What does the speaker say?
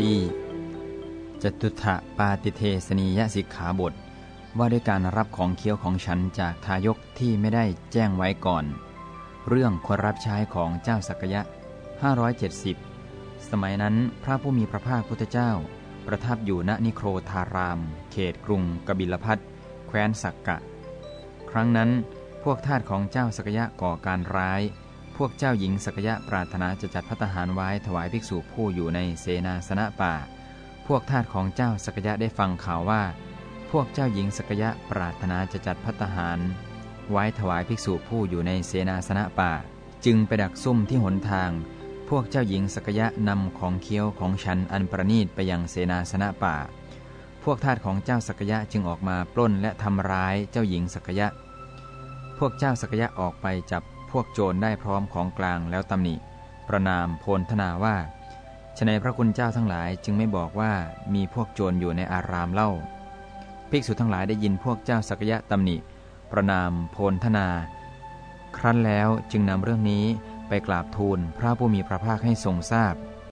ที่จตุถะปาติเทสนียสิกขาบท ว่าด้วยการรับของเคี้ยวของฉันจากทายกที่ไม่ได้แจ้งไว้ก่อน เรื่องคนรับใช้ของเจ้าสักยะ 570 สมัยนั้นพระผู้มีพระภาคพุทธเจ้า ประทับอยู่ณนิโครธาราม เขตกรุงกบิลพัทแคว้นสักกะ ครั้งนั้นพวกทาสของเจ้าสักยะก่อการร้าย วกเจ้าหญิงสักยะปรารถนาจะจัดพัตหารไว้ถวายภิกษุผู้อยู่ในเสนาสนะป่า พวกทาสของเจ้าสักยะได้ฟังข่าวว่า พวกเจ้าหญิงสักยะปรารถนาจะจัดพัตหาร ไว้ถวายภิกษุผู้อยู่ในเสนาสนะป่า จึงไปดักซุ่มที่หนทาง พวกเจ้าหญิงสักยะนำของเคี้ยวของฉันอันประณีตไปยังเสนาสนะป่า พวกทาสของเจ้าสักยะจึงออกมาปล้นและทำร้ายเจ้าหญิงสักยะ พวกเจ้าสักยะออกไปจับ พวกโจรได้พร้อมของกลางแล้วตำหนิ ประนามโพลธนาว่าฉนัยพระคุณเจ้าทั้งหลายจึงไม่บอกว่ามีพวกโจรอยู่ในอารามเล่า ภิกษุทั้งหลายได้ยินพวกเจ้าสักยะตำหนิ ประนามโพลธนา ครั้นแล้วจึงนำเรื่องนี้ไปกราบทูลพระผู้มีพระภาคให้ทรงทราบ